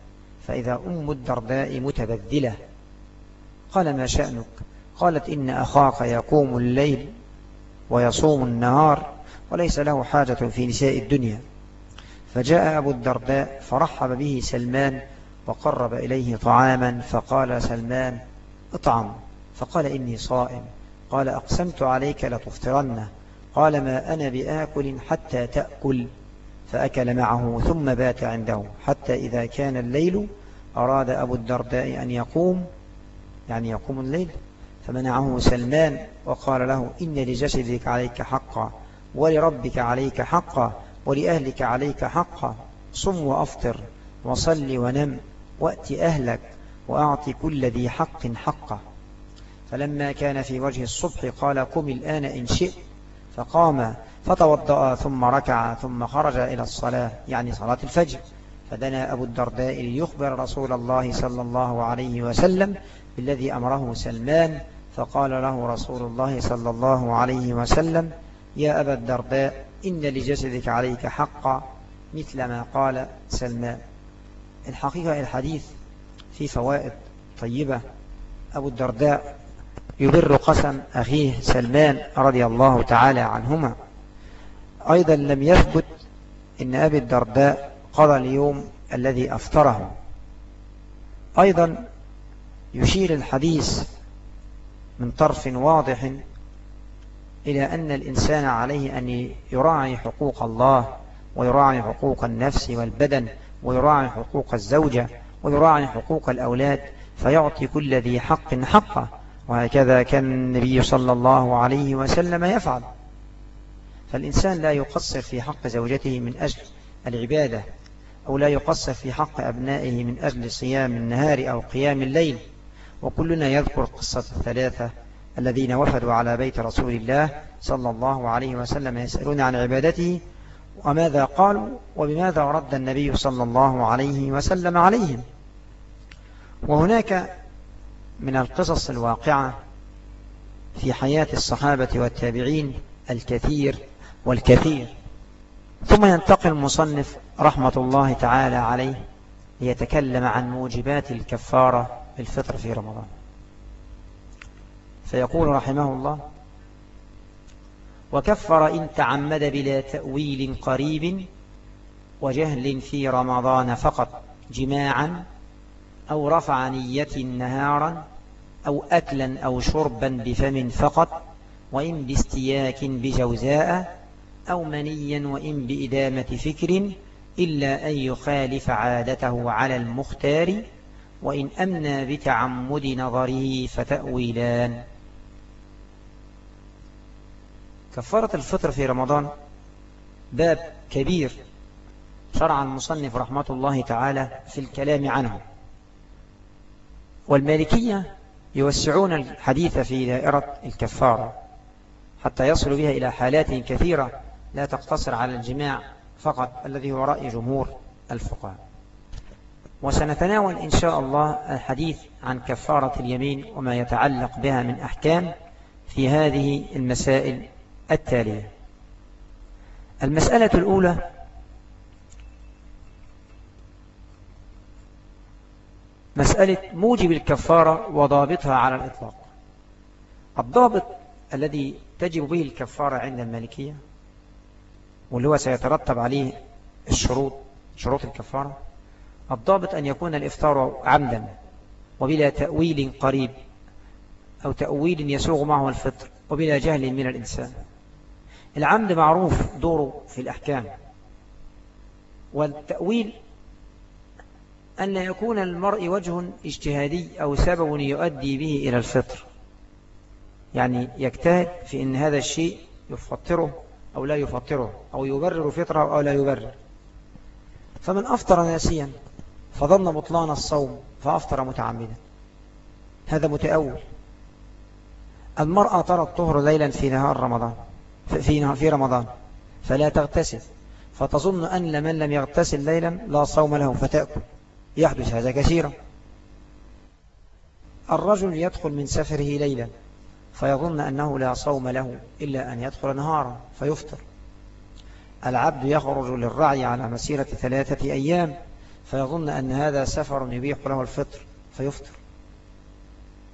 فإذا أم الدرداء متبذلة قال ما شأنك؟ قالت إن أخاك يقوم الليل ويصوم النهار وليس له حاجة في نساء الدنيا. فجاء أبو الدرداء فرحب به سلمان وقرب إليه طعاما فقال سلمان اطعم. فقال إني صائم. قال أقسمت عليك لتفطرن. قال ما أنا بآكل حتى تأكل. فأكل معه ثم بات عنده حتى إذا كان الليل أراد أبو الدرداء أن يقوم. يعني يقوم الليل. فمنعه سلمان وقال له إن لجسدك عليك حقا ولربك عليك حقا ولأهلك عليك حقا. صم وأفطر وصل ونم وأت أهلك وأعطي كل ذي حق حقه. فلما كان في وجه الصبح قال قم الآن إن شئت. فقام فتوضأ ثم ركع ثم خرج إلى الصلاة يعني صلاة الفجر. فدنا أبو الدرداء ليخبر رسول الله صلى الله عليه وسلم بالذي أمره سلمان فقال له رسول الله صلى الله عليه وسلم يا أبا الدرداء إن لجسدك عليك حقا مثل ما قال سلمان. الحقيقة الحديث في فوائد طيبة. أبو الدرداء يبر قسم أخيه سلمان رضي الله تعالى عنهما. أيضا لم يثبت إن أبي الدرداء قضى اليوم الذي أفطره. أيضا يشير الحديث من طرف واضح إلى أن الإنسان عليه أن يراعي حقوق الله ويراعي حقوق النفس والبدن ويراعي حقوق الزوجة ويراعي حقوق الأولاد فيعطي كل ذي حق حقه وهكذا كان النبي صلى الله عليه وسلم يفعل. فالإنسان لا يقصر في حق زوجته من أجل العبادة أو لا يقصر في حق أبنائه من أجل صيام النهار أو قيام الليل. وكلنا يذكر قصة الثلاثة الذين وفدوا على بيت رسول الله صلى الله عليه وسلم يسألون عن عبادته وماذا قالوا وبماذا رد النبي صلى الله عليه وسلم عليهم. وهناك من القصص الواقعة في حياة الصحابة والتابعين الكثير والكثير. ثم ينتقل المصنف رحمة الله تعالى عليه ليتكلم عن موجبات الكفارة بالفطر في رمضان. فيقول رحمه الله وكفر إن تعمد بلا تأويل قريب وجهل في رمضان فقط جماعا أو رفع نية نهارا أو أكلا أو شربا بفم فقط وإن باستياك بجوزاء أو منيا وإن بإدامة فكر إلا أن يخالف عادته على المختار وإن أمنى بتعمد نظره فتأويلان. كفارة الفطر في رمضان باب كبير شرع المصنف رحمة الله تعالى في الكلام عنه. والمالكية يوسعون الحديث في دائرة الكفارة حتى يصل بها إلى حالات كثيرة لا تقتصر على الجماع فقط الذي هو رأي جمهور الفقهاء. وسنتناول إن شاء الله الحديث عن كفارة اليمين وما يتعلق بها من أحكام في هذه المسائل التالية. المسألة الأولى مسألة موجب الكفارة وضابطها على الإطلاق. الضابط الذي تجب به الكفارة عند المالكية واللي هو سيترتب عليه الشروط شروط الكفارة الضابط أن يكون الإفطار عمدا وبلا تأويل قريب أو تأويل يسوغ معه الفطر وبلا جهل من الإنسان. العمد معروف دوره في الأحكام. والتأويل أن يكون المرء وجه اجتهادي أو سبب يؤدي به إلى الفطر. يعني يجتهد في أن هذا الشيء يفطره أو لا يفطره أو يبرر فطره أو لا يبرر. فمن أفطر ناسيا فظن بطلان الصوم فأفطر متعمدا. هذا متأول. المرأة ترى الطهر ليلا في نهار رمضان في في رمضان فلا تغتسل فتظن أن من لم يغتسل ليلا لا صوم له فتأكل. يحدث هذا كثيرا. الرجل يدخل من سفره ليلا فيظن أنه لا صوم له إلا أن يدخل نهارا فيفطر. العبد يخرج للرعي على مسيرة ثلاثة أيام فيظن أن هذا سفر يبيح له الفطر فيفطر.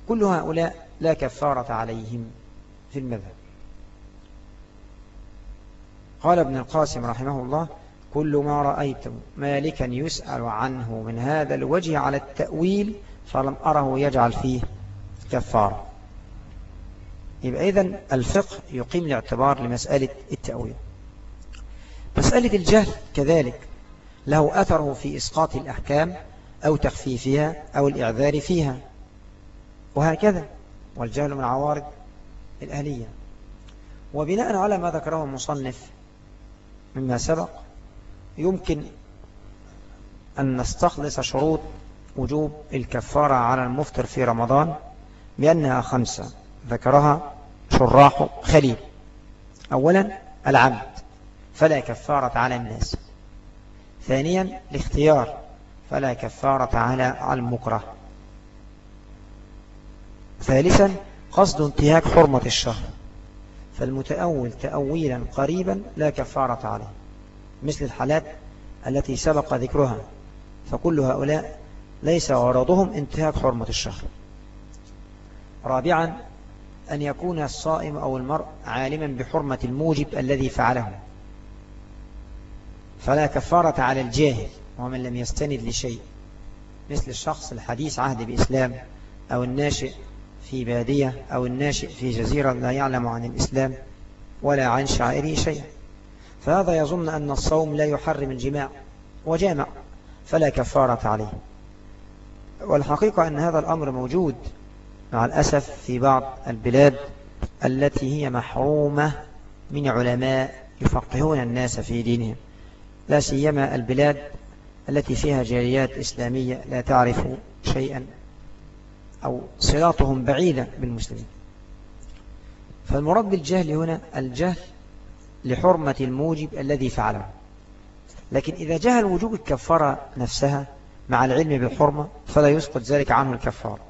كل هؤلاء لا كفارة عليهم في المذهب. قال ابن القاسم رحمه الله كل ما رأيتم مالكا يسأل عنه من هذا الوجه على التأويل فلم أره يجعل فيه كفارة. يبقى إذن الفقه يقيم الاعتبار لمسألة التأويل. مسألة الجهل كذلك. له أثره في إسقاط الأحكام أو تخفيفها أو الإعذار فيها. وهكذا والجهل من عوارض الأهلية. وبناء على ما ذكره المصنف مما سبق يمكن أن نستخلص شروط وجوب الكفارة على المفطر في رمضان بأنها خمسة. ذكرها شراح خليل. أولا العمد. فلا كفارة على الناس. ثانيا الاختيار فلا كفارة على المكره. ثالثا قصد انتهاك حرمة الشهر فالمتأول تأويلا قريبا لا كفارة عليه مثل الحالات التي سبق ذكرها فكل هؤلاء ليس غرضهم انتهاك حرمة الشهر. رابعا أن يكون الصائم أو المرء عالما بحرمة الموجب الذي فعله. فلا كفارة على الجاهل ومن لم يستند لشيء. مثل الشخص الحديث عهد بإسلام أو الناشئ في بادية أو الناشئ في جزيرة لا يعلم عن الإسلام ولا عن شعائره شيئا فهذا يظن أن الصوم لا يحرم الجماع وجامع فلا كفارة عليه. والحقيقة أن هذا الأمر موجود مع الأسف في بعض البلاد التي هي محرومة من علماء يفقهون الناس في دينهم. لا سيما البلاد التي فيها جاليات إسلامية لا تعرف شيئا أو صلاتهم بعيدة بالمسلمين. فالمراد بالجهل هنا الجهل لحرمة الموجب الذي فعله. لكن إذا جهل وجوب الكفارة نفسها مع العلم بالحرمة فلا يسقط ذلك عنه الكفارة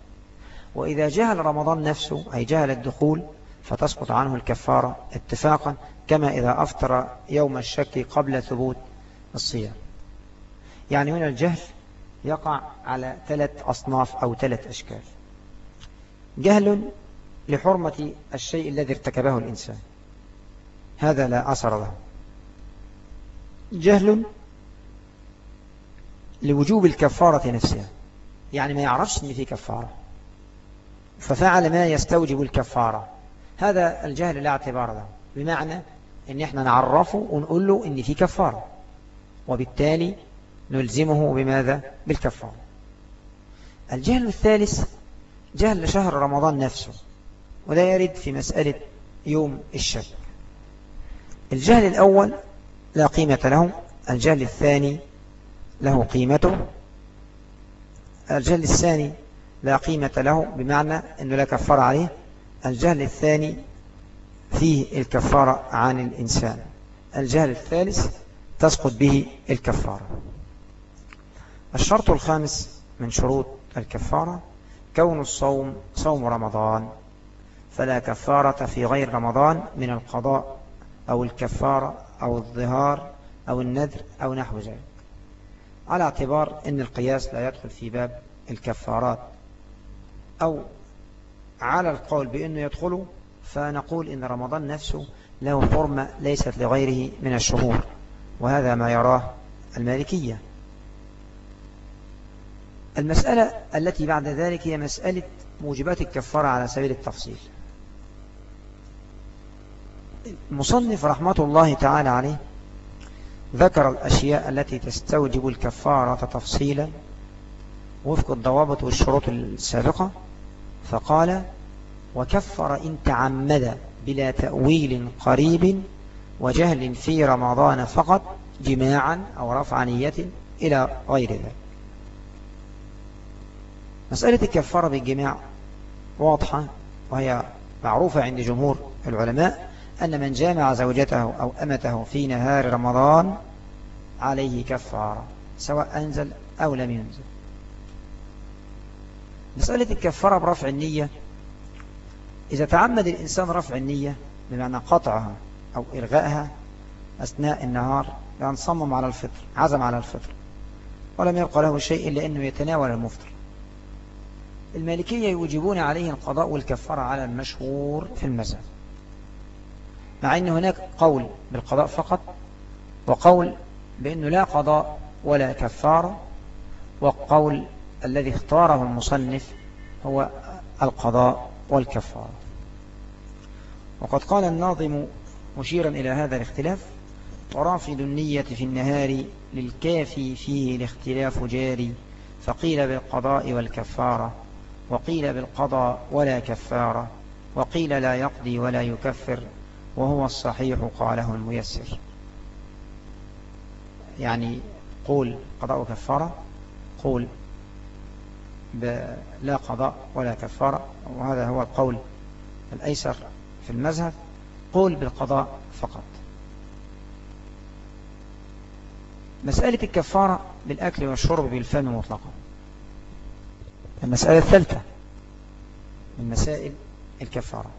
وإذا جهل رمضان نفسه أي جهل الدخول فتسقط عنه الكفارة اتفاقا كما إذا أفطر يوم الشك قبل ثبوت الصيام. يعني هنا الجهل يقع على ثلاث أصناف أو ثلاث أشكال. جهل لحرمة الشيء الذي ارتكبه الإنسان. هذا لا أثر له. جهل لوجوب الكفارة نفسها. يعني ما يعرفش ان في كفارة. ففعل ما يستوجب الكفارة. هذا الجهل لا اعتبار له. بمعنى إن إحنا نعرفه ونقول له إن في كفارة. وبالتالي نلزمه بماذا؟ بالكفارة. الجهل الثالث جهل شهر رمضان نفسه ولا يرد في مسألة يوم الشك الجهل الأول لا قيمة له الجهل الثاني له قيمته. الجهل الثاني لا قيمة له بمعنى أنه لا كفار عليه. الجهل الثاني فيه الكفارة عن الإنسان. الجهل الثالث تسقط به الكفارة. الشرط الخامس من شروط الكفارة كون الصوم صوم رمضان. فلا كفارة في غير رمضان من القضاء أو الكفارة أو الظهار أو النذر أو نحو ذلك. على اعتبار أن القياس لا يدخل في باب الكفارات أو على القول بأنه يدخله فنقول إن رمضان نفسه له حرمة ليست لغيره من الشهور. وهذا ما يراه المالكية. المسألة التي بعد ذلك هي مسألة موجبات الكفارة على سبيل التفصيل. المصنف رحمة الله تعالى عليه ذكر الأشياء التي تستوجب الكفارة تفصيلا وفق الضوابط والشروط السابقة فقال وكفر إن تعمد بلا تأويل قريب وجهل في رمضان فقط جماعا أو رفع نية إلى غير ذلك. مسألة الكفارة بالجماع واضحة وهي معروفة عند جمهور العلماء أن من جامع زوجته أو أمته في نهار رمضان عليه كفارة سواء أنزل أو لم ينزل. مسألة الكفارة برفع النية إذا تعمد الإنسان رفع النية بمعنى قطعها أو إلغائها أثناء النهار لأن صمم على الفطر عزم على الفطر ولم يبقى له شيء إلا أنه يتناول المفطر. المالكية يوجبون عليه القضاء والكفارة على المشهور في المذهب مع أن هناك قول بالقضاء فقط وقول بأنه لا قضاء ولا كفارة والقول الذي اختاره المصنف هو القضاء والكفارة. وقد قال الناظم مشيرا إلى هذا الاختلاف؟ ورافض النية في النهار للكافي فيه الاختلاف جاري فقيل بالقضاء والكفارة وقيل بالقضاء ولا كفارة وقيل لا يقضي ولا يكفر وهو الصحيح قاله الميسر. يعني قول قضاء وكفارة قول لا قضاء ولا كفارة وهذا هو القول الأيسر في المذهب. قول بالقضاء فقط. مسألة الكفارة بالأكل والشرب بالفم مطلقا. المسألة الثالثة من مسائل الكفارة.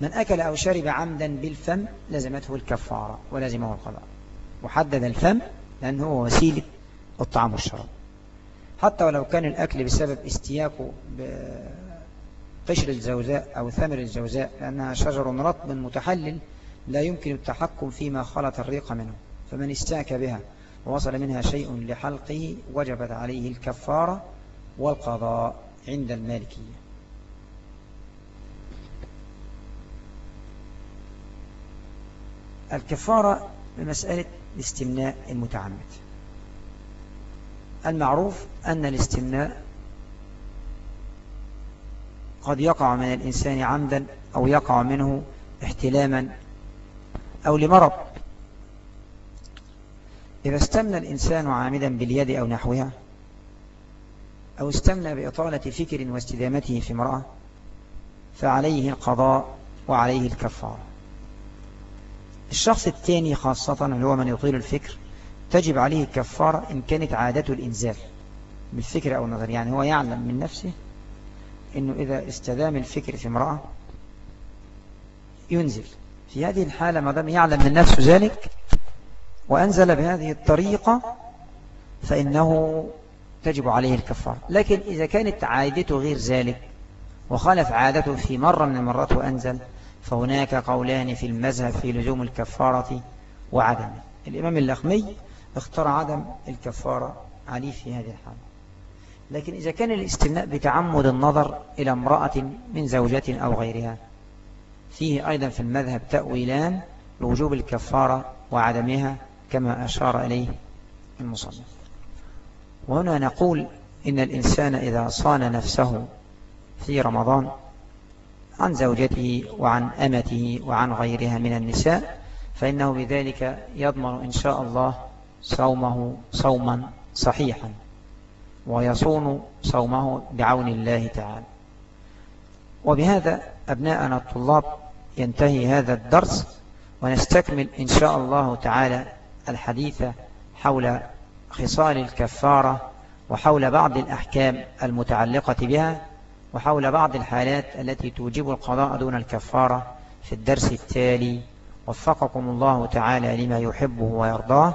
من أكل أو شرب عمدا بالفم لزمته الكفارة ولزمه القضاء. وحدد الفم لأنه هو وسيلة الطعام والشراب. حتى ولو كان الأكل بسبب استياكه بقشر الجوزاء أو ثمر الجوزاء لأنها شجر رطب متحلل لا يمكن التحكم فيما خلط الريق منه فمن استاك بها ووصل منها شيء لحلقه وجبت عليه الكفارة والقضاء عند المالكية. الكفارة بمسألة الاستمناء المتعمد. المعروف أن الاستمناء قد يقع من الإنسان عمدا أو يقع منه احتلاما أو لمرض. إذا استمنى الإنسان عامدا باليد أو نحوها أو استمنى بإطالة فكر واستدامته في امرأة فعليه القضاء وعليه الكفارة. الشخص الثاني خاصة اللي هو من يطيل الفكر تجب عليه الكفارة إن كانت عادته الإنزال بالفكر أو النظر. يعني هو يعلم من نفسه إنه إذا استدام الفكر في امرأة ينزل. في هذه الحالة ما دام يعلم من نفسه ذلك وأنزل بهذه الطريقة فإنه تجب عليه الكفارة. لكن إذا كانت عادته غير ذلك وخالف عادته في مرة من المرات وأنزل فهناك قولان في المذهب في لزوم الكفارة وعدم الإمام اللخمي اختار عدم الكفارة عليه في هذه الحالة. لكن إذا كان الاستمناء بتعمد النظر إلى امرأة من زوجة أو غيرها فيه أيضا في المذهب تأويلان لوجوب الكفارة وعدمها كما أشار إليه المصنف. وهنا نقول إن الإنسان إذا صان نفسه في رمضان عن زوجته وعن أمته وعن غيرها من النساء فإنه بذلك يضمن إن شاء الله صومه صوما صحيحا. ويصون صومه بعون الله تعالى. وبهذا أبناءنا الطلاب ينتهي هذا الدرس ونستكمل إن شاء الله تعالى الحديث حول خصال الكفارة وحول بعض الأحكام المتعلقة بها وحول بعض الحالات التي توجب القضاء دون الكفارة في الدرس التالي. وفقكم الله تعالى لما يحبه ويرضاه.